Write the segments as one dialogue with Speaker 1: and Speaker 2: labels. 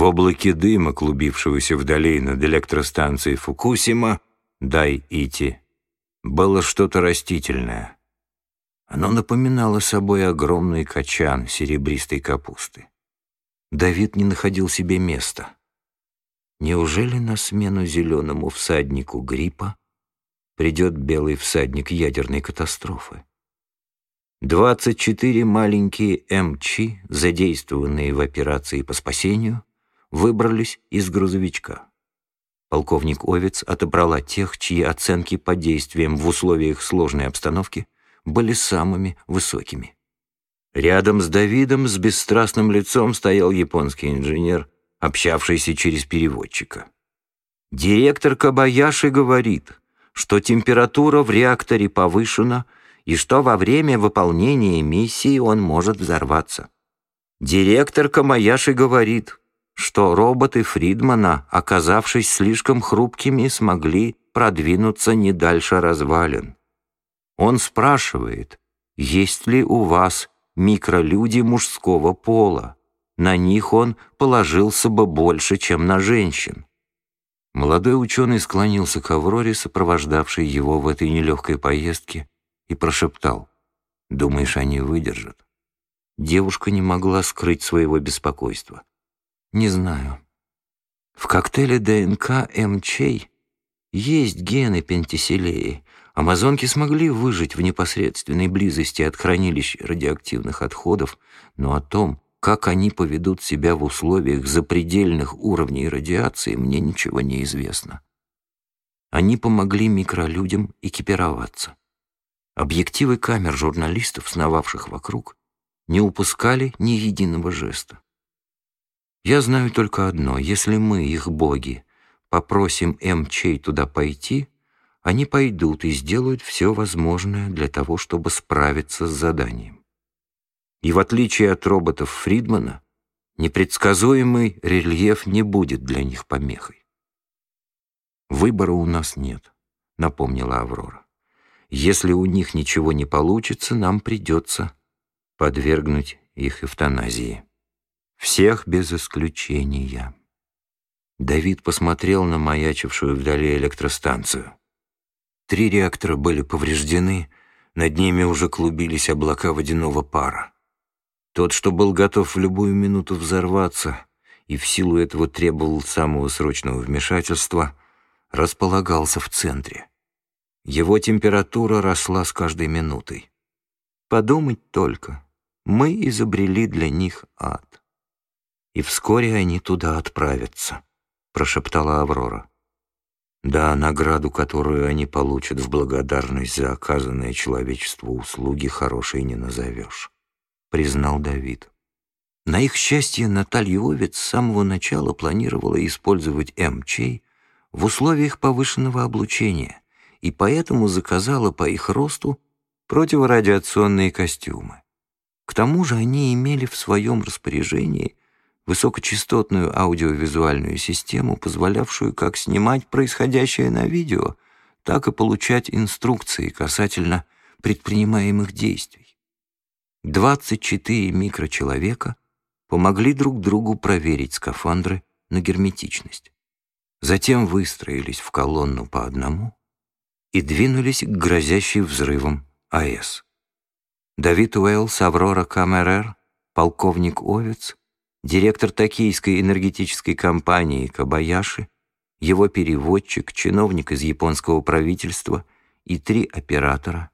Speaker 1: В облаке дыма, клубившегося вдали над электростанцией Фукусима, Дай-Ити, было что-то растительное. Оно напоминало собой огромный качан серебристой капусты. Давид не находил себе места. Неужели на смену зеленому всаднику гриппа придет белый всадник ядерной катастрофы? 24 маленькие МЧ, задействованные в операции по спасению, выбрались из грузовичка. Полковник Овец отобрала тех, чьи оценки по действиям в условиях сложной обстановки были самыми высокими. Рядом с Давидом с бесстрастным лицом стоял японский инженер, общавшийся через переводчика. Директор Кабаяши говорит, что температура в реакторе повышена и что во время выполнения миссии он может взорваться. Директор Камаяши говорит, что роботы Фридмана, оказавшись слишком хрупкими, смогли продвинуться не дальше развалин. Он спрашивает, есть ли у вас микролюди мужского пола. На них он положился бы больше, чем на женщин. Молодой ученый склонился к Авроре, сопровождавшей его в этой нелегкой поездке, и прошептал, «Думаешь, они выдержат?» Девушка не могла скрыть своего беспокойства. Не знаю. В коктейле ДНК МЧ есть гены пентиселеи. Амазонки смогли выжить в непосредственной близости от хранилищ радиоактивных отходов, но о том, как они поведут себя в условиях запредельных уровней радиации, мне ничего не известно. Они помогли микролюдям экипироваться. Объективы камер журналистов, сновавших вокруг, не упускали ни единого жеста. Я знаю только одно. Если мы, их боги, попросим МЧ туда пойти, они пойдут и сделают все возможное для того, чтобы справиться с заданием. И в отличие от роботов Фридмана, непредсказуемый рельеф не будет для них помехой. «Выбора у нас нет», — напомнила Аврора. «Если у них ничего не получится, нам придется подвергнуть их эвтаназии». Всех без исключения. Давид посмотрел на маячившую вдали электростанцию. Три реактора были повреждены, над ними уже клубились облака водяного пара. Тот, что был готов в любую минуту взорваться и в силу этого требовал самого срочного вмешательства, располагался в центре. Его температура росла с каждой минутой. Подумать только, мы изобрели для них ад и вскоре они туда отправятся», — прошептала Аврора. «Да, награду, которую они получат в благодарность за оказанные человечеству услуги, хорошей не назовешь», — признал Давид. На их счастье Наталья Овец с самого начала планировала использовать МЧ в условиях повышенного облучения и поэтому заказала по их росту противорадиационные костюмы. К тому же они имели в своем распоряжении высокочастотную аудиовизуальную систему, позволявшую как снимать происходящее на видео, так и получать инструкции касательно предпринимаемых действий. 24 микрочеловека помогли друг другу проверить скафандры на герметичность. Затем выстроились в колонну по одному и двинулись к грозящей взрывам АЭС. Давид Уэллс, Аврора Камерер, полковник Овец директор токийской энергетической компании Кабаяши, его переводчик, чиновник из японского правительства и три оператора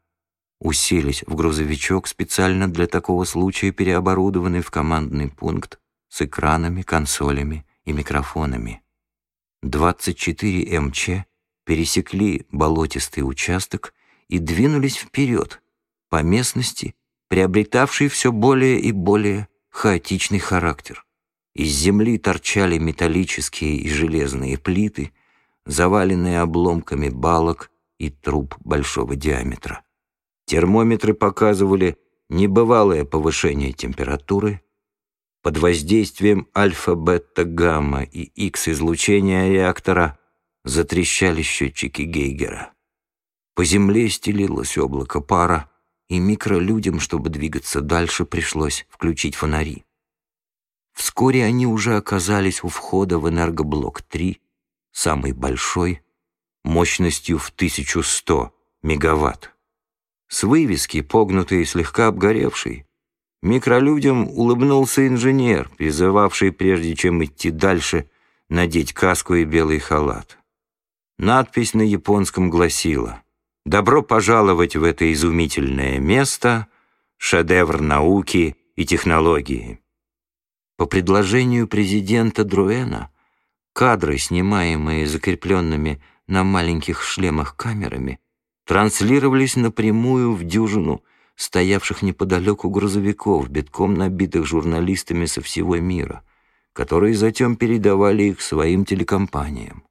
Speaker 1: уселись в грузовичок, специально для такого случая переоборудованный в командный пункт с экранами, консолями и микрофонами. 24 МЧ пересекли болотистый участок и двинулись вперед по местности, приобретавшей все более и более хаотичный характер. Из земли торчали металлические и железные плиты, заваленные обломками балок и труб большого диаметра. Термометры показывали небывалое повышение температуры. Под воздействием альфа, бета, гамма и Х-излучения реактора затрещали счетчики Гейгера. По земле стелилось облако пара, и микролюдям, чтобы двигаться дальше, пришлось включить фонари. Вскоре они уже оказались у входа в энергоблок-3, самый большой, мощностью в 1100 мегаватт. С вывески, погнутый и слегка обгоревший, микролюдям улыбнулся инженер, призывавший, прежде чем идти дальше, надеть каску и белый халат. Надпись на японском гласила «Добро пожаловать в это изумительное место, шедевр науки и технологии». По предложению президента Друэна, кадры, снимаемые закрепленными на маленьких шлемах камерами, транслировались напрямую в дюжину стоявших неподалеку грузовиков, битком набитых журналистами со всего мира, которые затем передавали их своим телекомпаниям.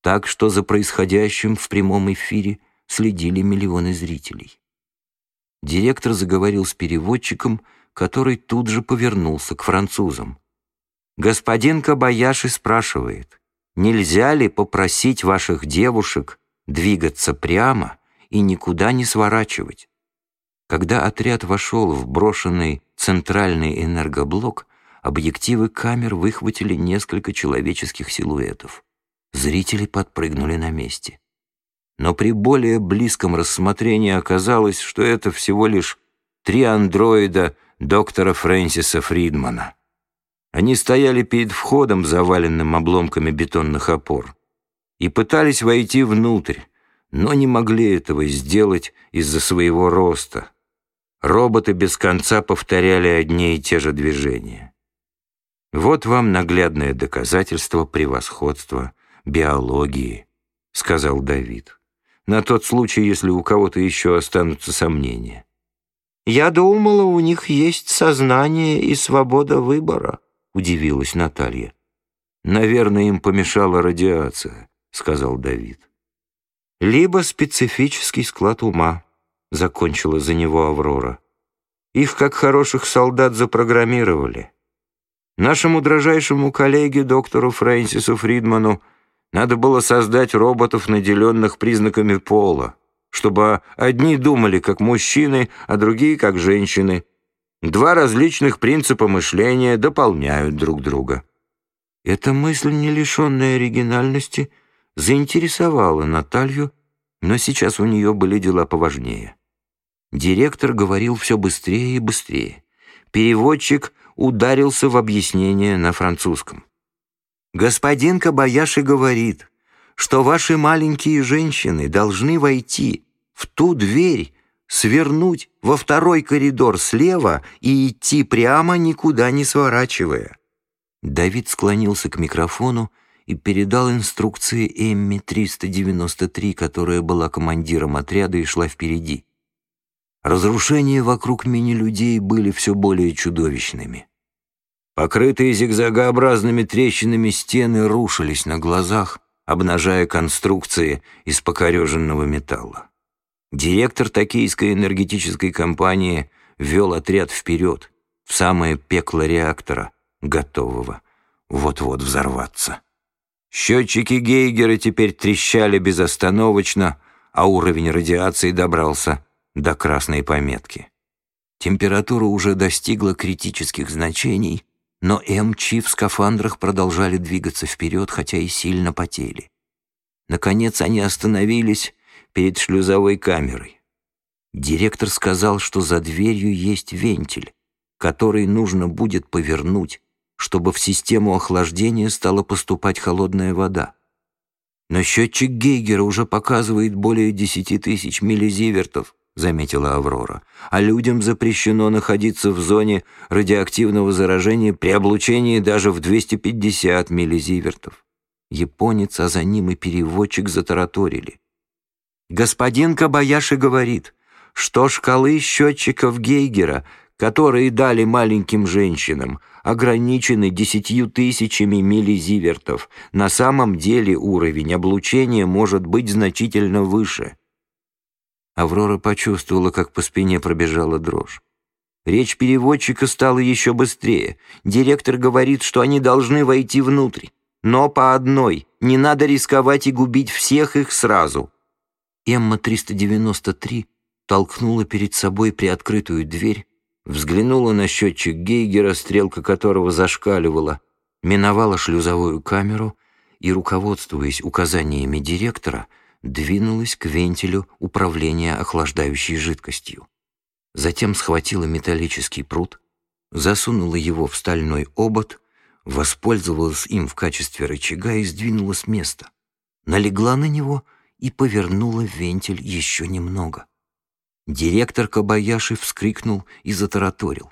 Speaker 1: Так что за происходящим в прямом эфире следили миллионы зрителей. Директор заговорил с переводчиком, который тут же повернулся к французам. «Господин Кабаяши спрашивает, нельзя ли попросить ваших девушек двигаться прямо и никуда не сворачивать. Когда отряд вошел в брошенный центральный энергоблок, объективы камер выхватили несколько человеческих силуэтов. Зрители подпрыгнули на месте. Но при более близком рассмотрении оказалось, что это всего лишь три андроида доктора Фрэнсиса Фридмана. Они стояли перед входом, заваленным обломками бетонных опор и пытались войти внутрь, но не могли этого сделать из-за своего роста. Роботы без конца повторяли одни и те же движения. «Вот вам наглядное доказательство превосходства биологии», — сказал Давид, «на тот случай, если у кого-то еще останутся сомнения».
Speaker 2: «Я думала, у них есть сознание и свобода выбора», — удивилась Наталья.
Speaker 1: «Наверное, им помешала радиация», — сказал Давид.
Speaker 2: «Либо специфический склад ума», — закончила за него Аврора. «Их, как хороших солдат, запрограммировали. Нашему дрожайшему коллеге, доктору Фрэнсису Фридману, надо было создать роботов, наделенных признаками пола, чтобы одни думали как мужчины, а другие как женщины. Два различных принципа мышления дополняют друг друга».
Speaker 1: Эта мысль, не лишенная оригинальности, — заинтересовала Наталью, но сейчас у нее были дела поважнее. Директор говорил все быстрее и быстрее. Переводчик ударился в объяснение на французском. «Господин Кабаяши говорит, что ваши маленькие женщины должны войти в ту дверь, свернуть во второй коридор слева и идти прямо, никуда не сворачивая». Давид склонился к микрофону и передал инструкции Эмми-393, которая была командиром отряда и шла впереди. Разрушения вокруг мини-людей были все более чудовищными. Покрытые зигзагообразными трещинами стены рушились на глазах, обнажая конструкции из покореженного металла. Директор токийской энергетической компании вел отряд вперед, в самое пекло реактора, готового вот-вот взорваться. Счетчики Гейгера теперь трещали безостановочно, а уровень радиации добрался до красной пометки. Температура уже достигла критических значений, но МЧ в скафандрах продолжали двигаться вперед, хотя и сильно потели. Наконец они остановились перед шлюзовой камерой. Директор сказал, что за дверью есть вентиль, который нужно будет повернуть, чтобы в систему охлаждения стала поступать холодная вода. Но счетчик Гейгера уже показывает более 10 тысяч миллизивертов, заметила Аврора, а людям запрещено находиться в зоне радиоактивного заражения при облучении даже в 250 миллизивертов. Японец, а за ним и переводчик затараторили. Господин Кабаяши говорит, что шкалы счетчиков Гейгера, которые дали маленьким женщинам, ограничены десятью тысячами миллизивертов. На самом деле уровень облучения может быть значительно выше. Аврора почувствовала, как по спине пробежала дрожь. Речь переводчика стала еще быстрее. Директор говорит, что они должны войти внутрь. Но по одной. Не надо рисковать и губить всех их сразу. Эмма-393 толкнула перед собой приоткрытую дверь, взглянула на счетчик Гейгера, стрелка которого зашкаливала, миновала шлюзовую камеру и, руководствуясь указаниями директора, двинулась к вентилю управления охлаждающей жидкостью. Затем схватила металлический пруд, засунула его в стальной обод, воспользовалась им в качестве рычага и сдвинула с места. Налегла на него и повернула вентиль еще немного. Директор Кабаяши вскрикнул и затараторил.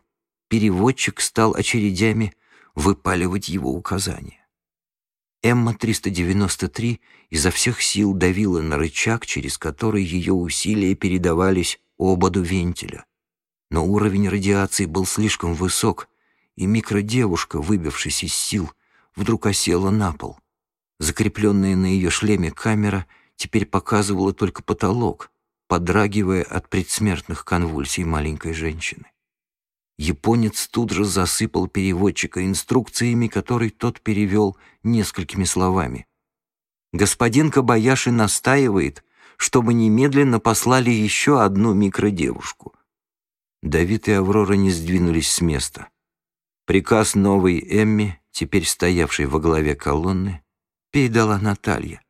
Speaker 1: Переводчик стал очередями выпаливать его указания. Эмма-393 изо всех сил давила на рычаг, через который ее усилия передавались ободу вентиля. Но уровень радиации был слишком высок, и микродевушка, выбившись из сил, вдруг осела на пол. Закрепленная на ее шлеме камера теперь показывала только потолок, подрагивая от предсмертных конвульсий маленькой женщины. Японец тут же засыпал переводчика инструкциями, которые тот перевел несколькими словами. «Господин Кабаяши настаивает, чтобы немедленно послали еще одну микродевушку». Давид и Аврора не сдвинулись с места. Приказ новой Эмми, теперь стоявшей во главе колонны, передала Наталья.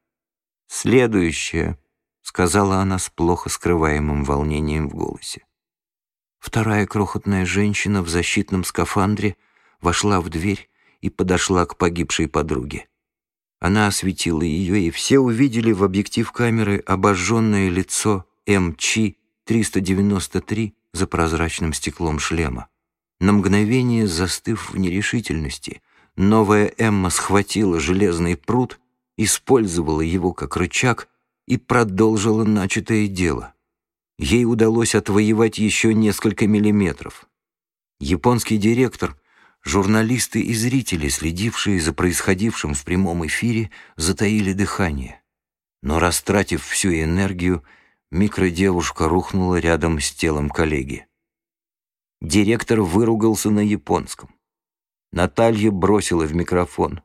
Speaker 1: «Следующее», — сказала она с плохо скрываемым волнением в голосе. Вторая крохотная женщина в защитном скафандре вошла в дверь и подошла к погибшей подруге. Она осветила ее, и все увидели в объектив камеры обожженное лицо МЧ-393 за прозрачным стеклом шлема. На мгновение, застыв в нерешительности, новая Эмма схватила железный пруд, использовала его как рычаг и продолжила начатое дело. Ей удалось отвоевать еще несколько миллиметров. Японский директор, журналисты и зрители, следившие за происходившим в прямом эфире, затаили дыхание. Но, растратив всю энергию, микродевушка рухнула рядом с телом коллеги. Директор выругался на японском. Наталья бросила в микрофон.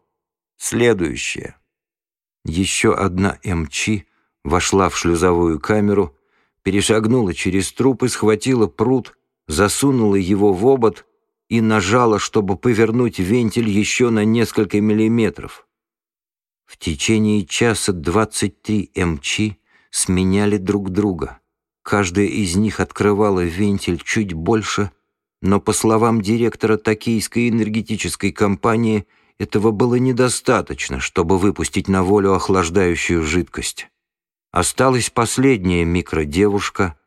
Speaker 1: Следующее. Еще одна МЧ вошла в шлюзовую камеру, перешагнула через труп и схватила пруд, засунула его в обод и нажала, чтобы повернуть вентиль еще на несколько миллиметров. В течение часа 23 МЧ сменяли друг друга. Каждая из них открывала вентиль чуть больше, но, по словам директора Токийской энергетической компании, этого было недостаточно, чтобы выпустить на волю охлаждающую жидкость. Осталась последняя микродевушка,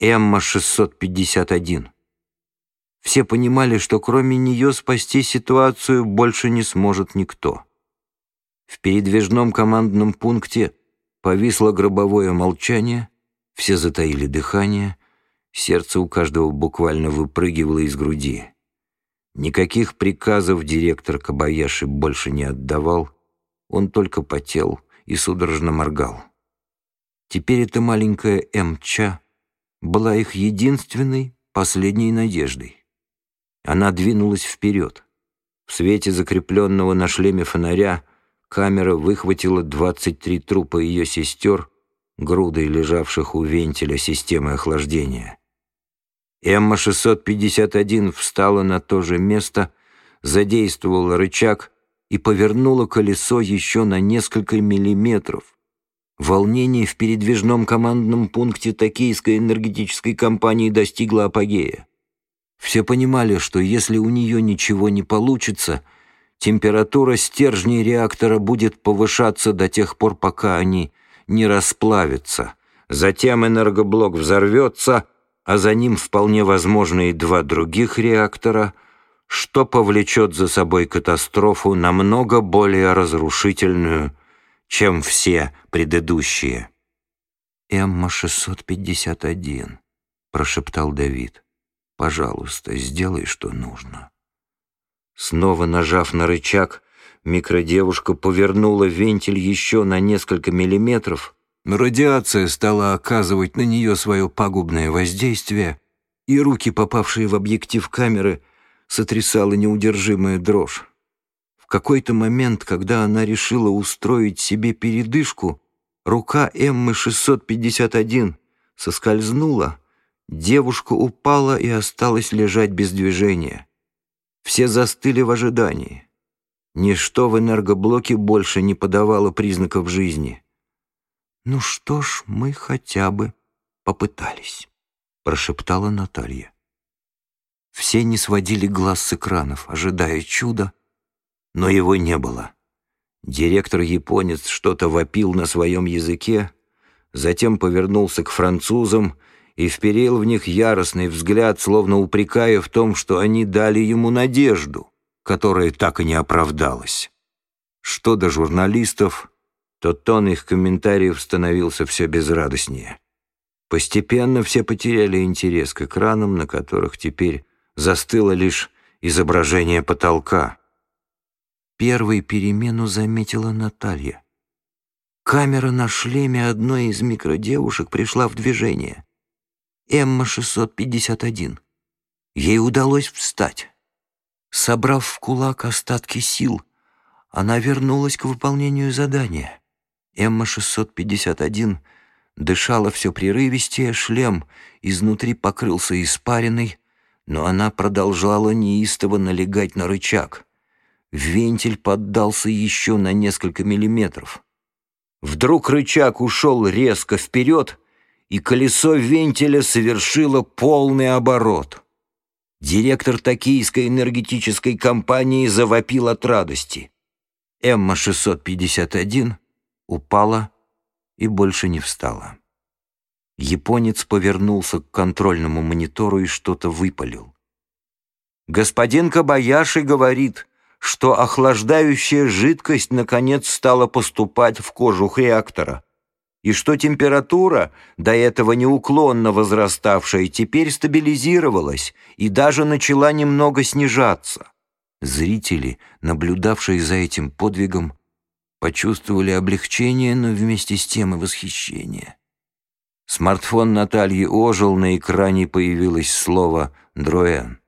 Speaker 1: Эмма-651. Все понимали, что кроме нее спасти ситуацию больше не сможет никто. В передвижном командном пункте повисло гробовое молчание, все затаили дыхание, сердце у каждого буквально выпрыгивало из груди. Никаких приказов директор Кабаяши больше не отдавал, он только потел и судорожно моргал. Теперь эта маленькая МЧ была их единственной, последней надеждой. Она двинулась вперед. В свете закрепленного на шлеме фонаря камера выхватила 23 трупа ее сестер, грудой лежавших у вентиля системы охлаждения. Эмма-651 встала на то же место, задействовала рычаг и повернула колесо еще на несколько миллиметров, Волнение в передвижном командном пункте токийской энергетической компании достигло апогея. Все понимали, что если у нее ничего не получится, температура стержней реактора будет повышаться до тех пор, пока они не расплавятся. Затем энергоблок взорвется, а за ним вполне возможно и два других реактора, что повлечет за собой катастрофу намного более разрушительную, чем все предыдущие. «Эмма-651», — прошептал Давид. «Пожалуйста, сделай, что нужно». Снова нажав на рычаг, микродевушка повернула вентиль еще на несколько миллиметров, но радиация стала оказывать на нее свое пагубное воздействие, и руки, попавшие в объектив камеры, сотрясала неудержимая дрожь. В какой-то момент, когда она решила устроить себе передышку, рука Эммы 651 соскользнула девушка упала и осталась лежать без движения. Все застыли в ожидании. Ничто в энергоблоке больше не подавало признаков жизни. «Ну что ж, мы хотя бы попытались», — прошептала Наталья. Все не сводили глаз с экранов, ожидая чуда, но его не было. Директор-японец что-то вопил на своем языке, затем повернулся к французам и вперил в них яростный взгляд, словно упрекая в том, что они дали ему надежду которая так и не оправдалась. Что до журналистов, то тон их комментариев становился все безрадостнее. Постепенно все потеряли интерес к экранам, на которых теперь застыло лишь изображение потолка. Первой перемену заметила Наталья. Камера на шлеме одной из микродевушек пришла в движение. Эмма-651. Ей удалось встать. Собрав в кулак остатки сил, она вернулась к выполнению задания. Эмма-651 дышала все прерывистее, шлем изнутри покрылся испариной, но она продолжала неистово налегать на рычаг. Вентиль поддался еще на несколько миллиметров. Вдруг рычаг ушел резко вперед, и колесо вентиля совершило полный оборот — Директор токийской энергетической компании завопил от радости. Эмма-651 упала и больше не встала. Японец повернулся к контрольному монитору и что-то выпалил. «Господин Кабаяши говорит, что охлаждающая жидкость наконец стала поступать в кожух реактора и что температура, до этого неуклонно возраставшая, теперь стабилизировалась и даже начала немного снижаться. Зрители, наблюдавшие за этим подвигом, почувствовали облегчение, но вместе с тем и восхищение. Смартфон Натальи ожил, на экране появилось слово «Дроэн».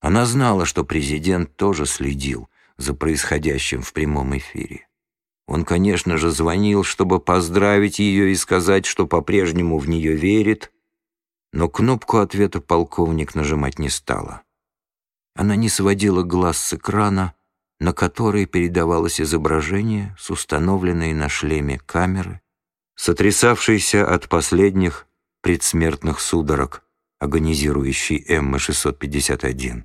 Speaker 1: Она знала, что президент тоже следил за происходящим в прямом эфире. Он, конечно же, звонил, чтобы поздравить ее и сказать, что по-прежнему в нее верит, но кнопку ответа полковник нажимать не стала. Она не сводила глаз с экрана, на который передавалось изображение с установленной на шлеме камеры, сотрясавшейся от последних предсмертных судорог, агонизирующей М-651.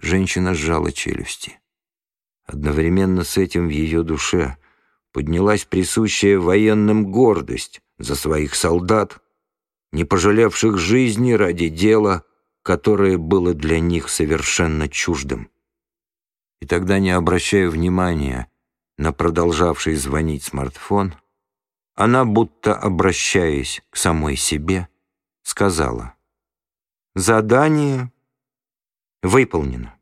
Speaker 1: Женщина сжала челюсти. Одновременно с этим в ее душе поднялась присущая военным гордость за своих солдат, не пожалевших жизни ради дела, которое было для них совершенно чуждым. И тогда, не обращая внимания на продолжавший звонить смартфон, она, будто обращаясь к самой себе, сказала «Задание выполнено».